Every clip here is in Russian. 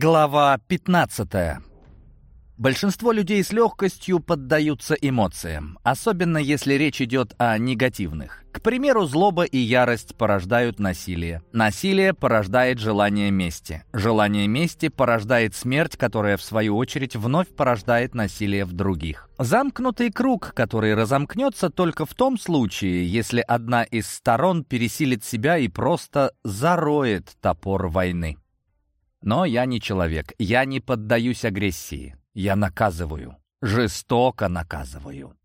Глава 15. Большинство людей с легкостью поддаются эмоциям, особенно если речь идет о негативных. К примеру, злоба и ярость порождают насилие. Насилие порождает желание мести. Желание мести порождает смерть, которая, в свою очередь, вновь порождает насилие в других. Замкнутый круг, который разомкнется только в том случае, если одна из сторон пересилит себя и просто зароет топор войны. Но я не человек, я не поддаюсь агрессии. Я наказываю, жестоко наказываю.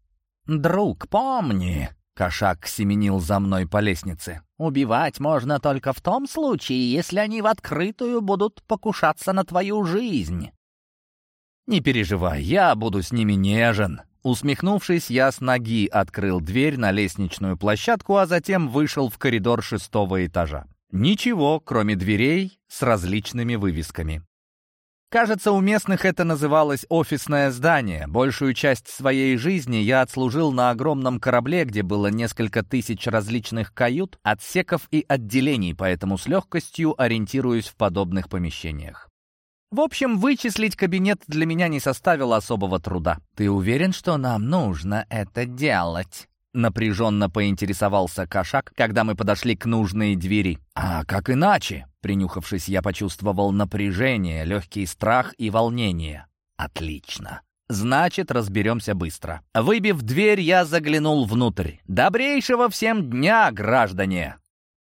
«Друг, помни!» — кошак семенил за мной по лестнице. «Убивать можно только в том случае, если они в открытую будут покушаться на твою жизнь». «Не переживай, я буду с ними нежен». Усмехнувшись, я с ноги открыл дверь на лестничную площадку, а затем вышел в коридор шестого этажа. Ничего, кроме дверей с различными вывесками. Кажется, у местных это называлось офисное здание. Большую часть своей жизни я отслужил на огромном корабле, где было несколько тысяч различных кают, отсеков и отделений, поэтому с легкостью ориентируюсь в подобных помещениях. В общем, вычислить кабинет для меня не составило особого труда. «Ты уверен, что нам нужно это делать?» Напряженно поинтересовался кошак, когда мы подошли к нужной двери. «А как иначе?» Принюхавшись, я почувствовал напряжение, легкий страх и волнение. «Отлично. Значит, разберемся быстро». Выбив дверь, я заглянул внутрь. «Добрейшего всем дня, граждане!»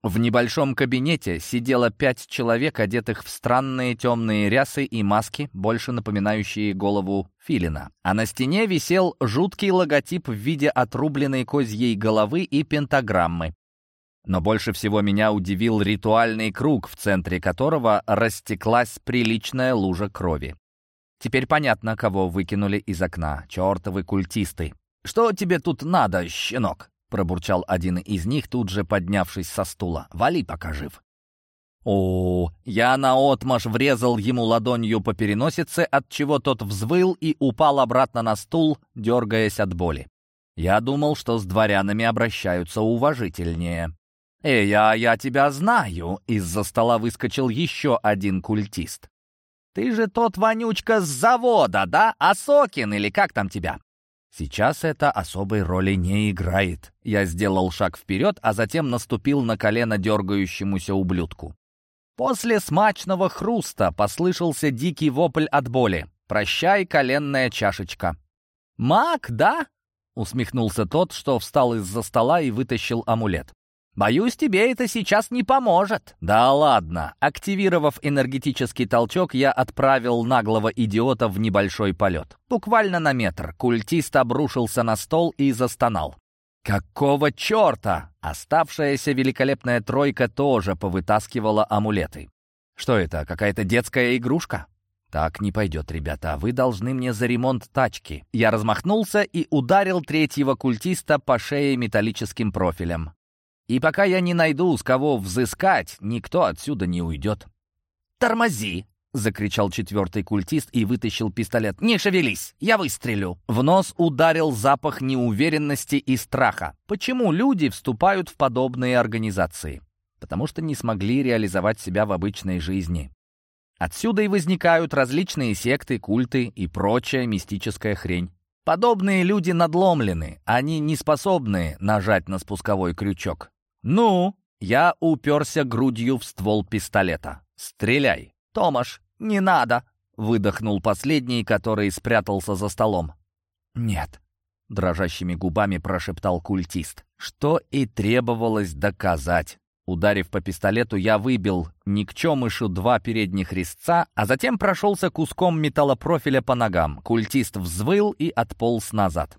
В небольшом кабинете сидело пять человек, одетых в странные темные рясы и маски, больше напоминающие голову филина. А на стене висел жуткий логотип в виде отрубленной козьей головы и пентаграммы. Но больше всего меня удивил ритуальный круг, в центре которого растеклась приличная лужа крови. Теперь понятно, кого выкинули из окна. Чертовы культисты. «Что тебе тут надо, щенок?» Пробурчал один из них, тут же поднявшись со стула. «Вали, пока жив». О, я наотмашь врезал ему ладонью по переносице, от чего тот взвыл и упал обратно на стул, дергаясь от боли. Я думал, что с дворянами обращаются уважительнее. «Эй, а я тебя знаю!» — из-за стола выскочил еще один культист. «Ты же тот вонючка с завода, да? Асокин или как там тебя?» Сейчас это особой роли не играет. Я сделал шаг вперед, а затем наступил на колено дергающемуся ублюдку. После смачного хруста послышался дикий вопль от боли. «Прощай, коленная чашечка». «Маг, да?» — усмехнулся тот, что встал из-за стола и вытащил амулет. Боюсь, тебе это сейчас не поможет. Да ладно. Активировав энергетический толчок, я отправил наглого идиота в небольшой полет. Буквально на метр. Культист обрушился на стол и застонал. Какого черта? Оставшаяся великолепная тройка тоже повытаскивала амулеты. Что это, какая-то детская игрушка? «Так не пойдет, ребята. Вы должны мне за ремонт тачки». Я размахнулся и ударил третьего культиста по шее металлическим профилем. И пока я не найду, с кого взыскать, никто отсюда не уйдет. «Тормози!» — закричал четвертый культист и вытащил пистолет. «Не шевелись! Я выстрелю!» В нос ударил запах неуверенности и страха. Почему люди вступают в подобные организации? Потому что не смогли реализовать себя в обычной жизни. Отсюда и возникают различные секты, культы и прочая мистическая хрень. Подобные люди надломлены, они не способны нажать на спусковой крючок. «Ну?» Я уперся грудью в ствол пистолета. «Стреляй!» «Томаш, не надо!» Выдохнул последний, который спрятался за столом. «Нет», — дрожащими губами прошептал культист. Что и требовалось доказать. Ударив по пистолету, я выбил никчемышу два передних резца, а затем прошелся куском металлопрофиля по ногам. Культист взвыл и отполз назад.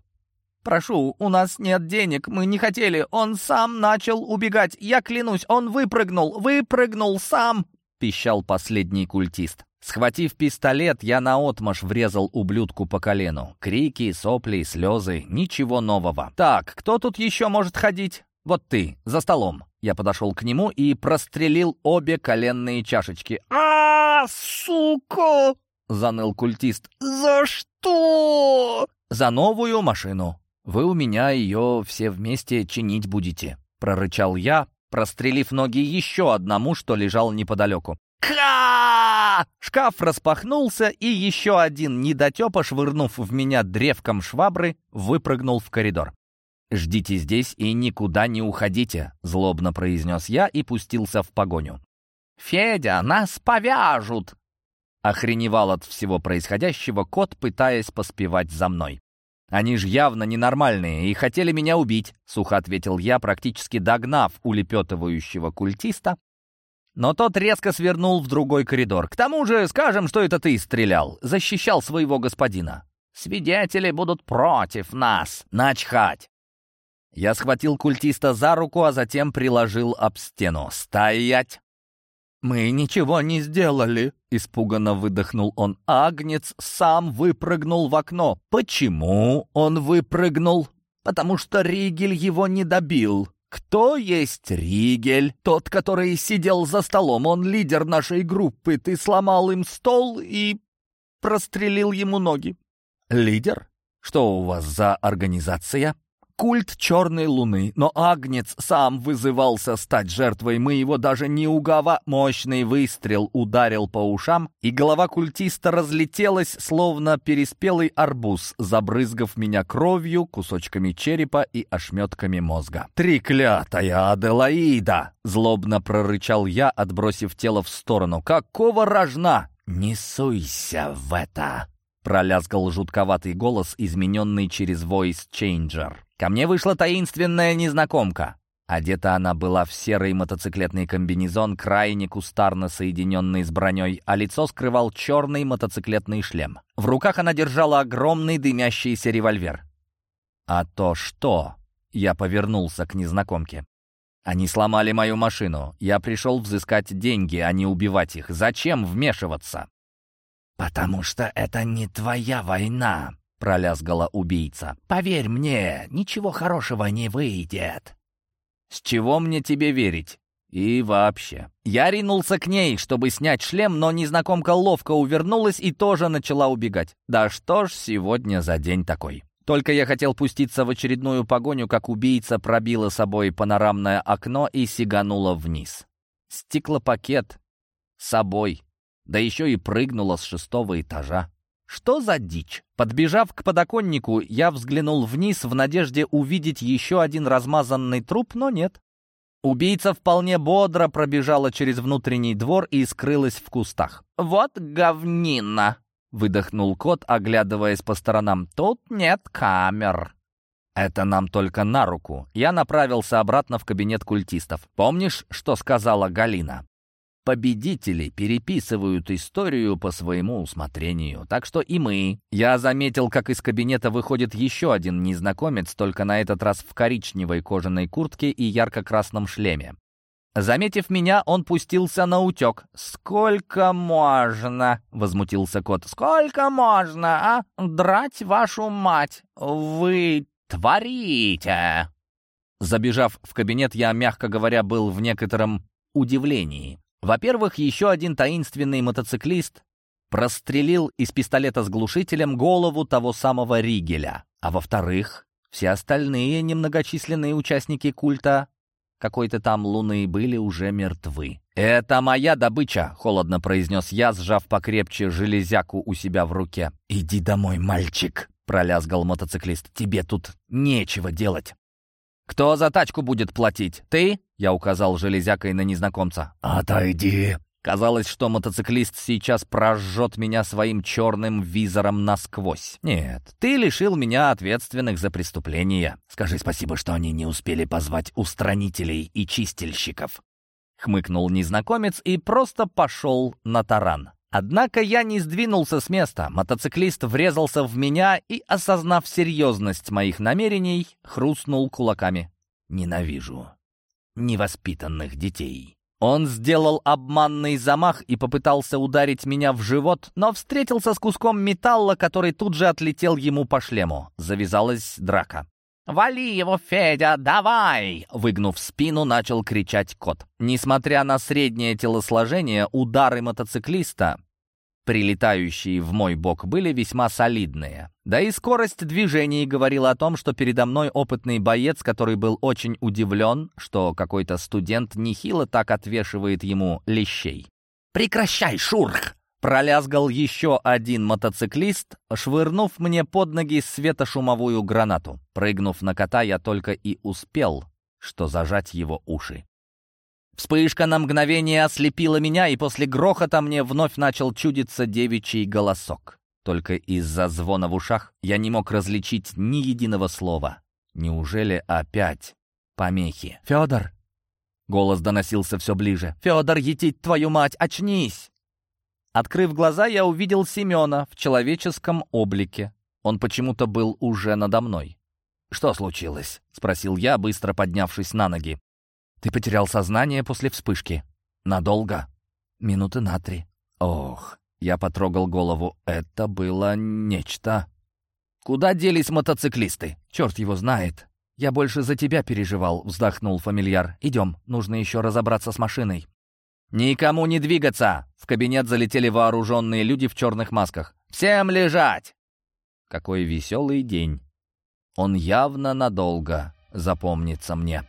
«Прошу, у нас нет денег, мы не хотели, он сам начал убегать, я клянусь, он выпрыгнул, выпрыгнул сам!» — пищал последний культист. Схватив пистолет, я наотмашь врезал ублюдку по колену. Крики, сопли, слезы, ничего нового. «Так, кто тут еще может ходить?» «Вот ты, за столом». Я подошел к нему и прострелил обе коленные чашечки. а, сука!» — заныл культист. «За что?» «За новую машину». «Вы у меня ее все вместе чинить будете», — прорычал я, прострелив ноги еще одному, что лежал неподалеку. «Ка!» А! Шкаф распахнулся, и еще один недотепа, швырнув в меня древком швабры, выпрыгнул в коридор. «Ждите здесь и никуда не уходите», — злобно произнес я и пустился в погоню. «Федя, нас повяжут!» Охреневал от всего происходящего кот, пытаясь поспевать за мной. «Они ж явно ненормальные и хотели меня убить», — сухо ответил я, практически догнав улепетывающего культиста. Но тот резко свернул в другой коридор. «К тому же, скажем, что это ты стрелял, защищал своего господина». «Свидетели будут против нас». «Начхать!» Я схватил культиста за руку, а затем приложил об стену. «Стоять!» «Мы ничего не сделали», — испуганно выдохнул он. «Агнец сам выпрыгнул в окно». «Почему он выпрыгнул?» «Потому что Ригель его не добил». «Кто есть Ригель?» «Тот, который сидел за столом. Он лидер нашей группы. Ты сломал им стол и прострелил ему ноги». «Лидер? Что у вас за организация?» Культ черной луны, но Агнец сам вызывался стать жертвой, мы его даже не угова... Мощный выстрел ударил по ушам, и голова культиста разлетелась, словно переспелый арбуз, забрызгав меня кровью, кусочками черепа и ошметками мозга. «Треклятая Аделаида!» — злобно прорычал я, отбросив тело в сторону. «Какого рожна?» «Не суйся в это!» — пролязгал жутковатый голос, измененный через voice changer. Ко мне вышла таинственная незнакомка. Одета она была в серый мотоциклетный комбинезон, крайне кустарно соединенный с броней, а лицо скрывал черный мотоциклетный шлем. В руках она держала огромный дымящийся револьвер. «А то что?» — я повернулся к незнакомке. «Они сломали мою машину. Я пришел взыскать деньги, а не убивать их. Зачем вмешиваться?» «Потому что это не твоя война», пролязгала убийца. «Поверь мне, ничего хорошего не выйдет». «С чего мне тебе верить?» И вообще. Я ринулся к ней, чтобы снять шлем, но незнакомка ловко увернулась и тоже начала убегать. Да что ж сегодня за день такой? Только я хотел пуститься в очередную погоню, как убийца пробила собой панорамное окно и сиганула вниз. Стеклопакет с собой, да еще и прыгнула с шестого этажа. Что за дичь? Подбежав к подоконнику, я взглянул вниз в надежде увидеть еще один размазанный труп, но нет. Убийца вполне бодро пробежала через внутренний двор и скрылась в кустах. «Вот говнина!» — выдохнул кот, оглядываясь по сторонам. «Тут нет камер». «Это нам только на руку». Я направился обратно в кабинет культистов. «Помнишь, что сказала Галина?» Победители переписывают историю по своему усмотрению, так что и мы. Я заметил, как из кабинета выходит еще один незнакомец, только на этот раз в коричневой кожаной куртке и ярко-красном шлеме. Заметив меня, он пустился на утек. «Сколько можно?» — возмутился кот. «Сколько можно, а? Драть вашу мать! Вы творите!» Забежав в кабинет, я, мягко говоря, был в некотором удивлении. Во-первых, еще один таинственный мотоциклист прострелил из пистолета с глушителем голову того самого Ригеля. А во-вторых, все остальные немногочисленные участники культа какой-то там луны были уже мертвы. «Это моя добыча», — холодно произнес я, сжав покрепче железяку у себя в руке. «Иди домой, мальчик», — пролязгал мотоциклист. «Тебе тут нечего делать». «Кто за тачку будет платить? Ты?» Я указал железякой на незнакомца. «Отойди!» Казалось, что мотоциклист сейчас прожжет меня своим черным визором насквозь. «Нет, ты лишил меня ответственных за преступления. Скажи спасибо, что они не успели позвать устранителей и чистильщиков». Хмыкнул незнакомец и просто пошел на таран. Однако я не сдвинулся с места. Мотоциклист врезался в меня и, осознав серьезность моих намерений, хрустнул кулаками. «Ненавижу невоспитанных детей. Он сделал обманный замах и попытался ударить меня в живот, но встретился с куском металла, который тут же отлетел ему по шлему. Завязалась драка. «Вали его, Федя, давай!» Выгнув спину, начал кричать кот. Несмотря на среднее телосложение, удары мотоциклиста прилетающие в мой бок, были весьма солидные. Да и скорость движений говорила о том, что передо мной опытный боец, который был очень удивлен, что какой-то студент нехило так отвешивает ему лещей. «Прекращай, Шурх!» Пролязгал еще один мотоциклист, швырнув мне под ноги светошумовую гранату. Прыгнув на кота, я только и успел, что зажать его уши. Вспышка на мгновение ослепила меня, и после грохота мне вновь начал чудиться девичий голосок. Только из-за звона в ушах я не мог различить ни единого слова. Неужели опять помехи? «Федор!» Голос доносился все ближе. «Федор, етить твою мать, очнись!» Открыв глаза, я увидел Семена в человеческом облике. Он почему-то был уже надо мной. «Что случилось?» — спросил я, быстро поднявшись на ноги. «Ты потерял сознание после вспышки. Надолго?» «Минуты на три». «Ох!» — я потрогал голову. «Это было нечто». «Куда делись мотоциклисты? Черт его знает!» «Я больше за тебя переживал», — вздохнул фамильяр. «Идем, нужно еще разобраться с машиной». «Никому не двигаться!» В кабинет залетели вооруженные люди в черных масках. «Всем лежать!» Какой веселый день. Он явно надолго запомнится мне.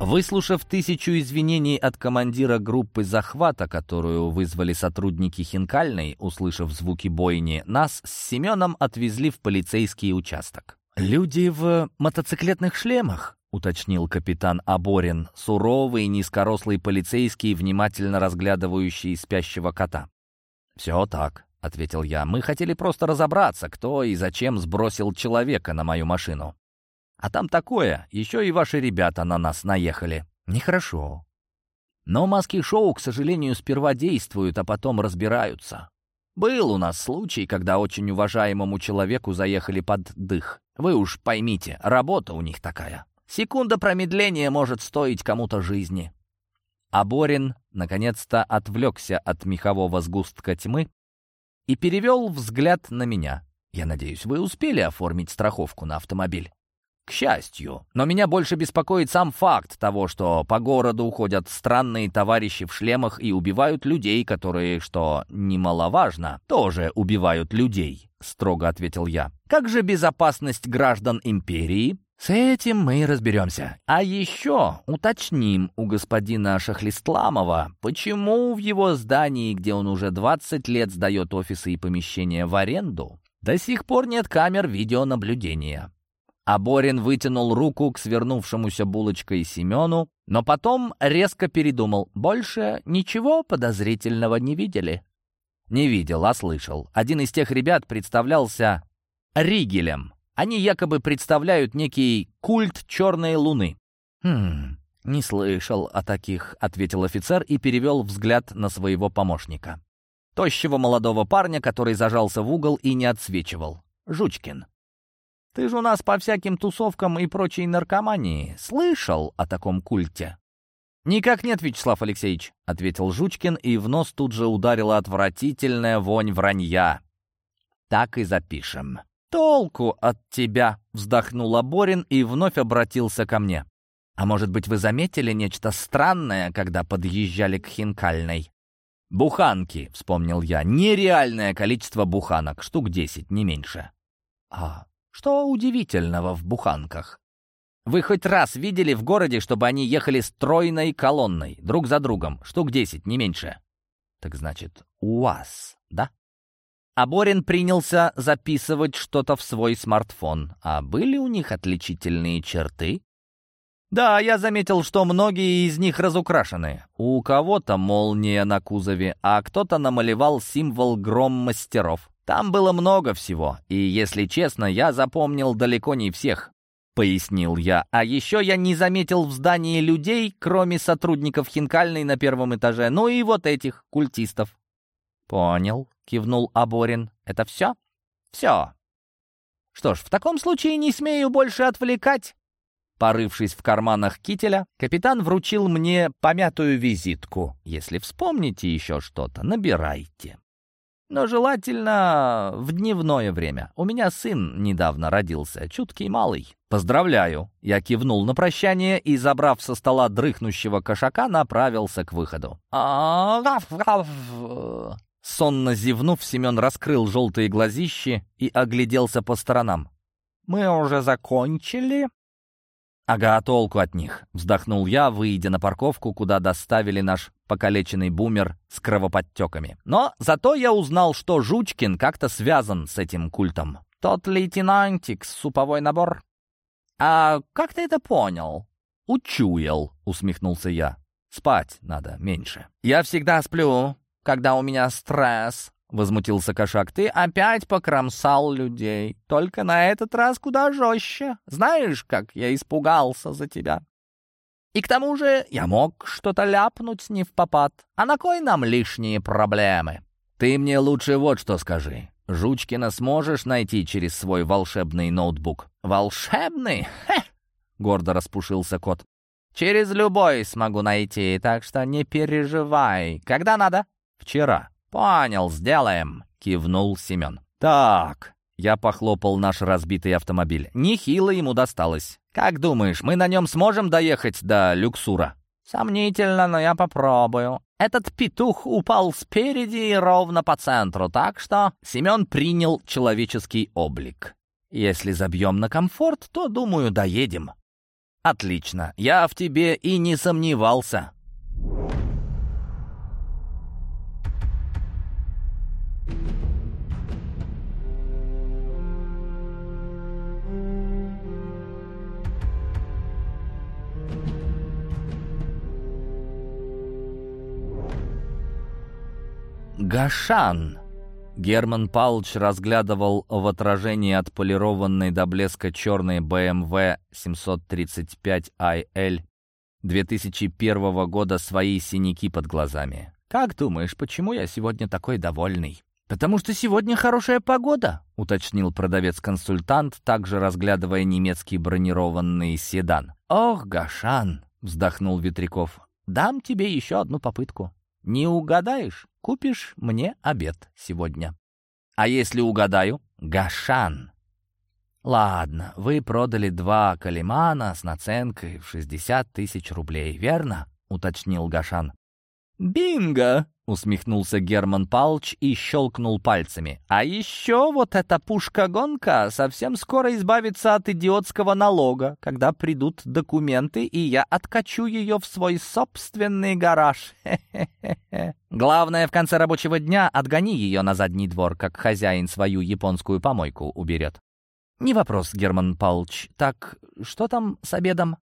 Выслушав тысячу извинений от командира группы захвата, которую вызвали сотрудники Хинкальной, услышав звуки бойни, нас с Семеном отвезли в полицейский участок. «Люди в мотоциклетных шлемах?» — уточнил капитан Аборин, суровый, низкорослый полицейский, внимательно разглядывающий спящего кота. «Все так», — ответил я. «Мы хотели просто разобраться, кто и зачем сбросил человека на мою машину». А там такое, еще и ваши ребята на нас наехали. Нехорошо. Но маски-шоу, к сожалению, сперва действуют, а потом разбираются. Был у нас случай, когда очень уважаемому человеку заехали под дых. Вы уж поймите, работа у них такая. Секунда промедления может стоить кому-то жизни. А Борин наконец-то отвлекся от мехового сгустка тьмы и перевел взгляд на меня. Я надеюсь, вы успели оформить страховку на автомобиль. К счастью. Но меня больше беспокоит сам факт того, что по городу ходят странные товарищи в шлемах и убивают людей, которые, что немаловажно, тоже убивают людей, строго ответил я. Как же безопасность граждан империи? С этим мы и разберемся. А еще уточним у господина Шахлистламова, почему в его здании, где он уже 20 лет сдает офисы и помещения в аренду, до сих пор нет камер видеонаблюдения. А Борин вытянул руку к свернувшемуся булочкой Семену, но потом резко передумал. Больше ничего подозрительного не видели. Не видел, а слышал. Один из тех ребят представлялся Ригелем. Они якобы представляют некий культ черной луны. «Хм, не слышал о таких», — ответил офицер и перевел взгляд на своего помощника. Тощего молодого парня, который зажался в угол и не отсвечивал. Жучкин. Ты же у нас по всяким тусовкам и прочей наркомании слышал о таком культе?» «Никак нет, Вячеслав Алексеевич», — ответил Жучкин, и в нос тут же ударила отвратительная вонь вранья. «Так и запишем». «Толку от тебя!» — вздохнул Борин и вновь обратился ко мне. «А может быть, вы заметили нечто странное, когда подъезжали к Хинкальной?» «Буханки», — вспомнил я. «Нереальное количество буханок, штук десять, не меньше». «А что удивительного в буханках? Вы хоть раз видели в городе, чтобы они ехали стройной колонной, друг за другом, штук десять, не меньше? Так значит, у вас, да? А Борин принялся записывать что-то в свой смартфон. А были у них отличительные черты? Да, я заметил, что многие из них разукрашены. У кого-то молния на кузове, а кто-то намалевал символ гром мастеров. Там было много всего, и, если честно, я запомнил далеко не всех, — пояснил я. А еще я не заметил в здании людей, кроме сотрудников Хинкальной на первом этаже, ну и вот этих культистов. «Понял», — кивнул Аборин. «Это все?» «Все». «Что ж, в таком случае не смею больше отвлекать. Порывшись в карманах кителя, капитан вручил мне помятую визитку. Если вспомните еще что-то, набирайте. Но желательно в дневное время. У меня сын недавно родился, чуткий малый. Поздравляю. Я кивнул на прощание и, забрав со стола дрыхнущего кошака, направился к выходу. Сонно зевнув, Семен раскрыл желтые глазищи и огляделся по сторонам. «Мы уже закончили?» «Ага, толку от них», — вздохнул я, выйдя на парковку, куда доставили наш покалеченный бумер с кровоподтеками. Но зато я узнал, что Жучкин как-то связан с этим культом. «Тот лейтенантик, суповой набор». «А как ты это понял?» «Учуял», — усмехнулся я. «Спать надо меньше». «Я всегда сплю, когда у меня стресс», — возмутился кошак. «Ты опять покромсал людей. Только на этот раз куда жестче. Знаешь, как я испугался за тебя?» И к тому же я мог что-то ляпнуть не в попад. А на кой нам лишние проблемы? Ты мне лучше вот что скажи. Жучкина сможешь найти через свой волшебный ноутбук? Волшебный? Хе! Гордо распушился кот. Через любой смогу найти, так что не переживай. Когда надо? Вчера. «Понял, сделаем», — кивнул Семен. «Так», — я похлопал наш разбитый автомобиль. «Нехило ему досталось. Как думаешь, мы на нем сможем доехать до Люксура?» «Сомнительно, но я попробую. Этот петух упал спереди и ровно по центру, так что...» Семен принял человеческий облик. «Если забьем на комфорт, то, думаю, доедем». «Отлично, я в тебе и не сомневался». Гашан!» Герман Палч разглядывал в отражении отполированной до блеска черной BMW 735IL 2001 года свои синяки под глазами. «Как думаешь, почему я сегодня такой довольный?» «Потому что сегодня хорошая погода», — уточнил продавец-консультант, также разглядывая немецкий бронированный седан. «Ох, Гашан!» — вздохнул Ветряков. «Дам тебе еще одну попытку. Не угадаешь, купишь мне обед сегодня. А если угадаю? Гашан. Ладно, вы продали два калимана с наценкой в 60 тысяч рублей, верно? Уточнил Гашан. «Бинго!» — усмехнулся Герман Палч и щелкнул пальцами. «А еще вот эта пушка-гонка совсем скоро избавится от идиотского налога, когда придут документы, и я откачу ее в свой собственный гараж. Главное, в конце рабочего дня отгони ее на задний двор, как хозяин свою японскую помойку уберет». «Не вопрос, Герман Палч. Так, что там с обедом?»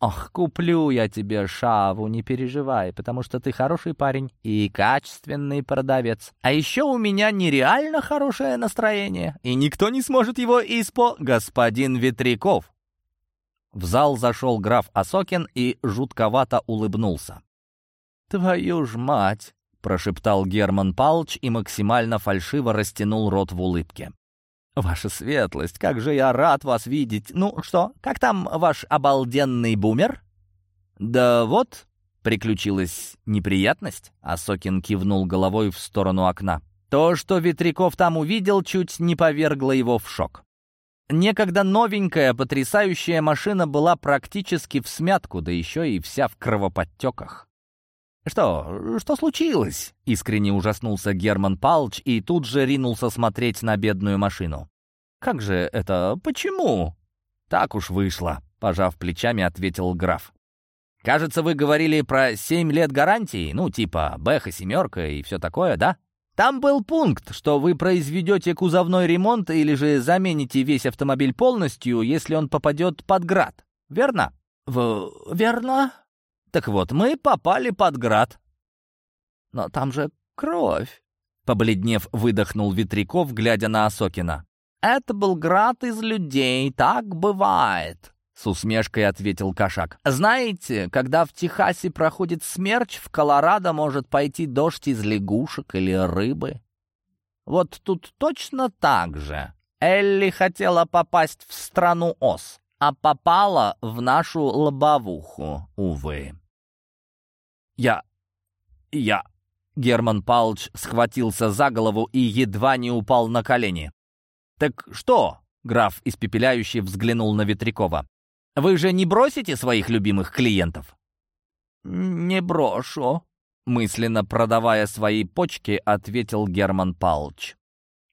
«Ох, куплю я тебе шаву, не переживай, потому что ты хороший парень и качественный продавец. А еще у меня нереально хорошее настроение, и никто не сможет его испо... Господин Ветряков!» В зал зашел граф Осокин и жутковато улыбнулся. «Твою ж мать!» — прошептал Герман Палч и максимально фальшиво растянул рот в улыбке. «Ваша светлость, как же я рад вас видеть! Ну что, как там ваш обалденный бумер?» «Да вот, приключилась неприятность», — Асокин кивнул головой в сторону окна. То, что Ветряков там увидел, чуть не повергло его в шок. Некогда новенькая, потрясающая машина была практически в смятку, да еще и вся в кровоподтеках. «Что? Что случилось?» — искренне ужаснулся Герман Палч и тут же ринулся смотреть на бедную машину. «Как же это? Почему?» «Так уж вышло», — пожав плечами, ответил граф. «Кажется, вы говорили про семь лет гарантии, ну, типа Бэха семерка и все такое, да? Там был пункт, что вы произведете кузовной ремонт или же замените весь автомобиль полностью, если он попадет под град, верно?» «В... верно?» Так вот, мы попали под град. Но там же кровь. Побледнев, выдохнул Ветряков, глядя на Осокина. «Это был град из людей, так бывает», — с усмешкой ответил Кошак. «Знаете, когда в Техасе проходит смерч, в Колорадо может пойти дождь из лягушек или рыбы. Вот тут точно так же. Элли хотела попасть в страну Оз, а попала в нашу лобовуху, увы. Я... я... Герман Палч схватился за голову и едва не упал на колени. «Так что?» — граф испепеляющий взглянул на Ветрякова. «Вы же не бросите своих любимых клиентов?» «Не брошу», — мысленно продавая свои почки, ответил Герман Палч.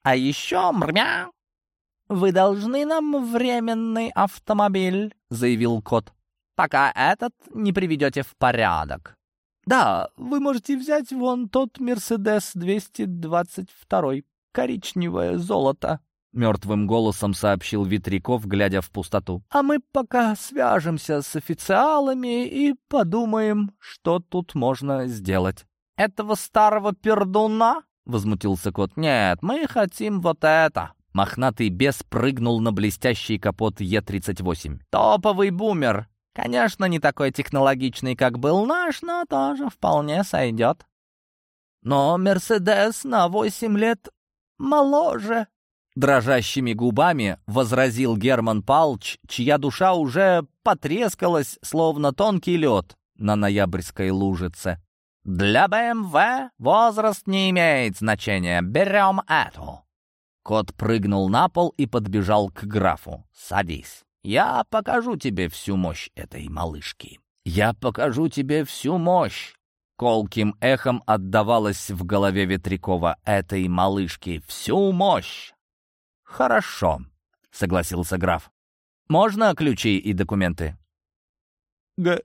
«А еще, мрмя, вы должны нам временный автомобиль», — заявил кот, «пока этот не приведете в порядок». «Да, вы можете взять вон тот Мерседес 222, коричневое золото», — мертвым голосом сообщил Витряков, глядя в пустоту. «А мы пока свяжемся с официалами и подумаем, что тут можно сделать». «Этого старого пердуна?» — возмутился кот. «Нет, мы хотим вот это». Мохнатый бес прыгнул на блестящий капот Е-38. «Топовый бумер! Конечно, не такой технологичный, как был наш, но тоже вполне сойдет. Но Мерседес на восемь лет моложе. Дрожащими губами возразил Герман Палч, чья душа уже потрескалась, словно тонкий лед на ноябрьской лужице. «Для БМВ возраст не имеет значения. Берем эту». Кот прыгнул на пол и подбежал к графу. «Садись». Я покажу тебе всю мощь этой малышки. Я покажу тебе всю мощь. Колким эхом отдавалось в голове Ветрякова этой малышки всю мощь. Хорошо, согласился граф. Можно ключи и документы? Г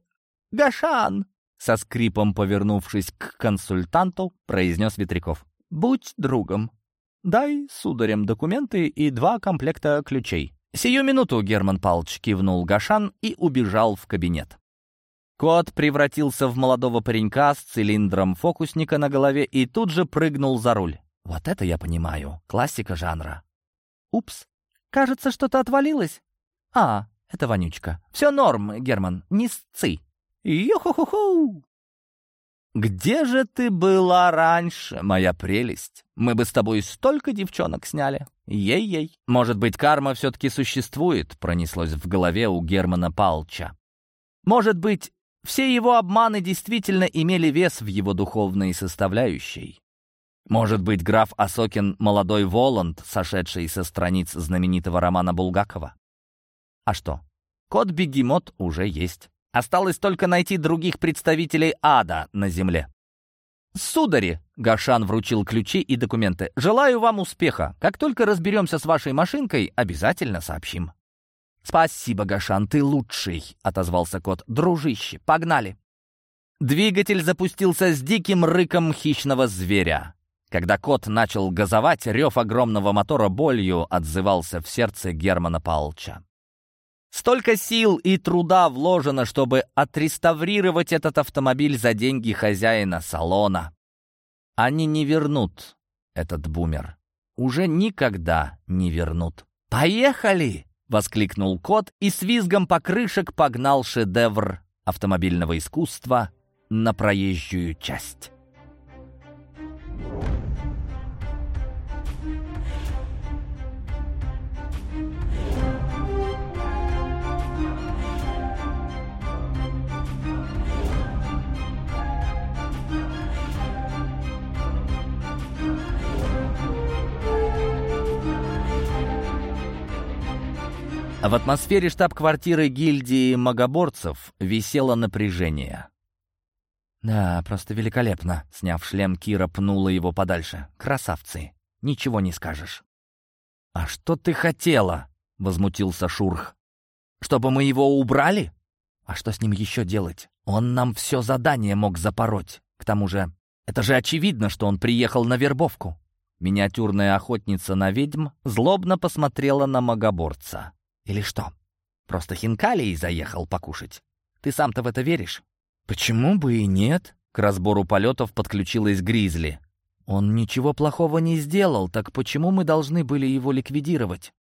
Гашан, со скрипом повернувшись к консультанту, произнес Ветряков. «Будь другом. Дай сударям документы и два комплекта ключей. «Сию минуту», — Герман Палч кивнул Гашан и убежал в кабинет. Кот превратился в молодого паренька с цилиндром фокусника на голове и тут же прыгнул за руль. Вот это я понимаю. Классика жанра. Упс. Кажется, что-то отвалилось. А, это вонючка. Все норм, Герман, не сцы. Йо-хо-хо-хо! «Где же ты была раньше, моя прелесть? Мы бы с тобой столько девчонок сняли. Ей-ей. Может быть, карма все-таки существует?» пронеслось в голове у Германа Палча. «Может быть, все его обманы действительно имели вес в его духовной составляющей. Может быть, граф Осокин — молодой Воланд, сошедший со страниц знаменитого романа Булгакова? А что? Кот-бегемот уже есть. Осталось только найти других представителей ада на земле. «Судари!» — Гашан вручил ключи и документы. «Желаю вам успеха. Как только разберемся с вашей машинкой, обязательно сообщим». «Спасибо, Гашан, ты лучший», — отозвался кот. «Дружище, погнали!» Двигатель запустился с диким рыком хищного зверя. Когда кот начал газовать, рев огромного мотора болью отзывался в сердце Германа Палча. Столько сил и труда вложено, чтобы отреставрировать этот автомобиль за деньги хозяина салона. Они не вернут этот бумер. Уже никогда не вернут. «Поехали!» — воскликнул кот и с визгом покрышек погнал шедевр автомобильного искусства на проезжую часть. В атмосфере штаб-квартиры гильдии магоборцев висело напряжение. «Да, просто великолепно», — сняв шлем, Кира пнула его подальше. «Красавцы, ничего не скажешь». «А что ты хотела?» — возмутился Шурх. «Чтобы мы его убрали? А что с ним еще делать? Он нам все задание мог запороть. К тому же, это же очевидно, что он приехал на вербовку». Миниатюрная охотница на ведьм злобно посмотрела на магоборца. Или что? Просто хинкалий заехал покушать. Ты сам-то в это веришь? Почему бы и нет? К разбору полетов подключилась Гризли. Он ничего плохого не сделал, так почему мы должны были его ликвидировать?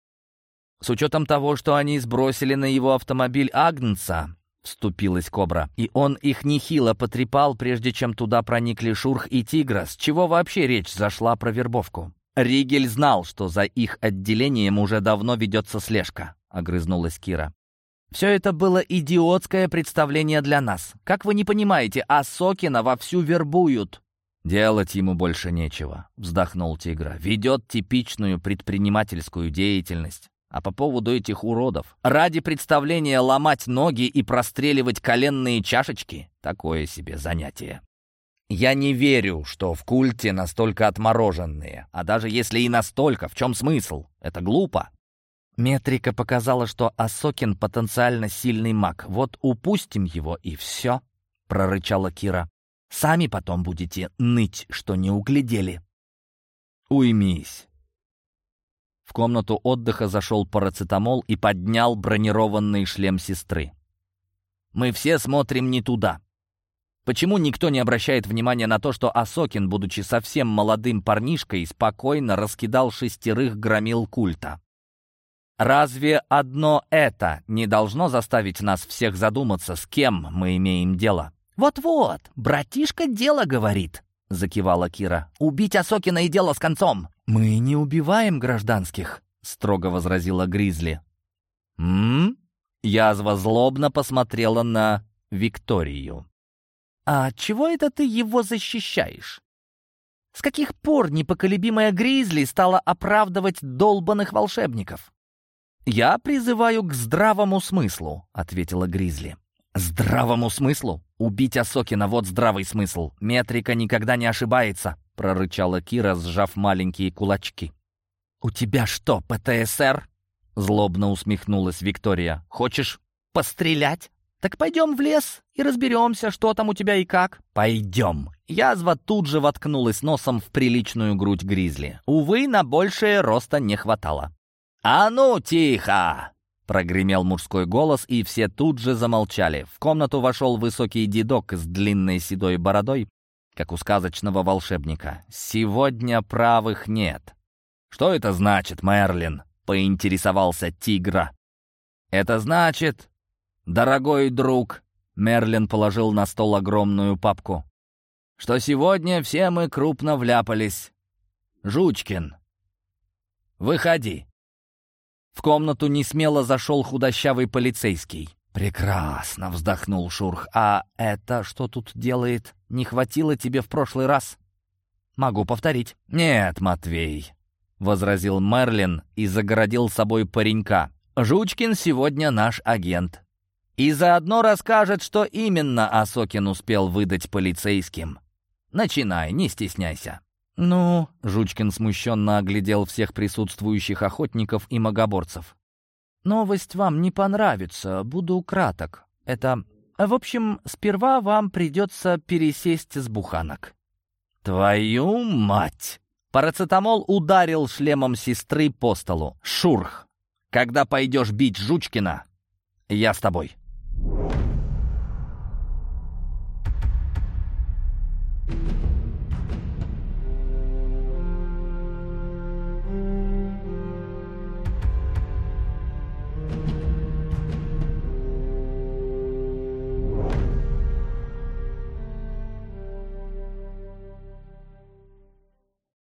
С учетом того, что они сбросили на его автомобиль Агнца, вступилась Кобра, и он их нехило потрепал, прежде чем туда проникли Шурх и Тигра, с чего вообще речь зашла про вербовку. Ригель знал, что за их отделением уже давно ведется слежка огрызнулась Кира. Все это было идиотское представление для нас. Как вы не понимаете, а Сокина вовсю вербуют. «Делать ему больше нечего», — вздохнул Тигра. «Ведет типичную предпринимательскую деятельность. А по поводу этих уродов, ради представления ломать ноги и простреливать коленные чашечки — такое себе занятие. Я не верю, что в культе настолько отмороженные. А даже если и настолько, в чем смысл? Это глупо. Метрика показала, что Асокин потенциально сильный маг. Вот упустим его, и все, — прорычала Кира. Сами потом будете ныть, что не углядели. Уймись. В комнату отдыха зашел парацетамол и поднял бронированный шлем сестры. «Мы все смотрим не туда. Почему никто не обращает внимания на то, что Асокин, будучи совсем молодым парнишкой, спокойно раскидал шестерых громил культа? Разве одно это не должно заставить нас всех задуматься, с кем мы имеем дело? «Вот-вот, братишка дело говорит», — закивала Кира. «Убить Асокина и дело с концом». «Мы не убиваем гражданских», — строго возразила Гризли. «М?», Язва злобно посмотрела на Викторию. «А чего это ты его защищаешь? С каких пор непоколебимая Гризли стала оправдывать долбанных волшебников?» «Я призываю к здравому смыслу», — ответила Гризли. «Здравому смыслу? Убить Асокина — вот здравый смысл. Метрика никогда не ошибается», — прорычала Кира, сжав маленькие кулачки. «У тебя что, ПТСР?» — злобно усмехнулась Виктория. «Хочешь пострелять? Так пойдем в лес и разберемся, что там у тебя и как». «Пойдем». Язва тут же воткнулась носом в приличную грудь гризли. Увы, на большее роста не хватало. «А ну, тихо!» Прогремел мужской голос, и все тут же замолчали. В комнату вошел высокий дедок с длинной седой бородой, как у сказочного волшебника. «Сегодня правых нет». «Что это значит, Мерлин?» — поинтересовался Тигра. «Это значит, дорогой друг», — Мерлин положил на стол огромную папку, «что сегодня все мы крупно вляпались. Жучкин, выходи». В комнату несмело зашел худощавый полицейский. «Прекрасно!» — вздохнул Шурх. «А это что тут делает? Не хватило тебе в прошлый раз?» «Могу повторить». «Нет, Матвей», — возразил Мерлин и загородил собой паренька. «Жучкин сегодня наш агент. И заодно расскажет, что именно Осокин успел выдать полицейским. Начинай, не стесняйся». «Ну...» — Жучкин смущенно оглядел всех присутствующих охотников и магоборцев. «Новость вам не понравится, буду краток. Это... В общем, сперва вам придется пересесть с буханок». «Твою мать!» Парацетамол ударил шлемом сестры по столу. «Шурх! Когда пойдешь бить Жучкина, я с тобой».